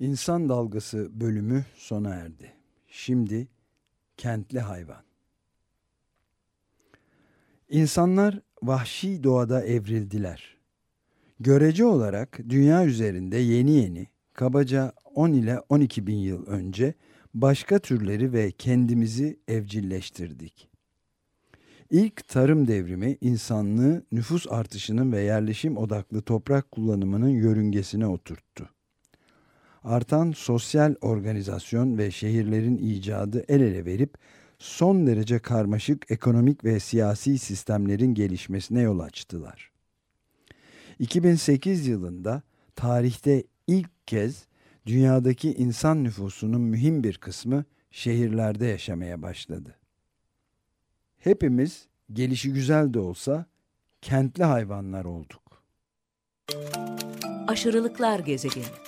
İnsan Dalgası bölümü sona erdi. Şimdi kentli hayvan. İnsanlar vahşi doğada evrildiler. Görece olarak dünya üzerinde yeni yeni, kabaca 10 ile 12 bin yıl önce başka türleri ve kendimizi evcilleştirdik. İlk tarım devrimi insanlığı nüfus artışının ve yerleşim odaklı toprak kullanımının yörüngesine oturttu artan sosyal organizasyon ve şehirlerin icadı el ele verip son derece karmaşık ekonomik ve siyasi sistemlerin gelişmesine yol açtılar. 2008 yılında tarihte ilk kez dünyadaki insan nüfusunun mühim bir kısmı şehirlerde yaşamaya başladı. Hepimiz gelişi güzel de olsa kentli hayvanlar olduk. Aşırılıklar gezegeni.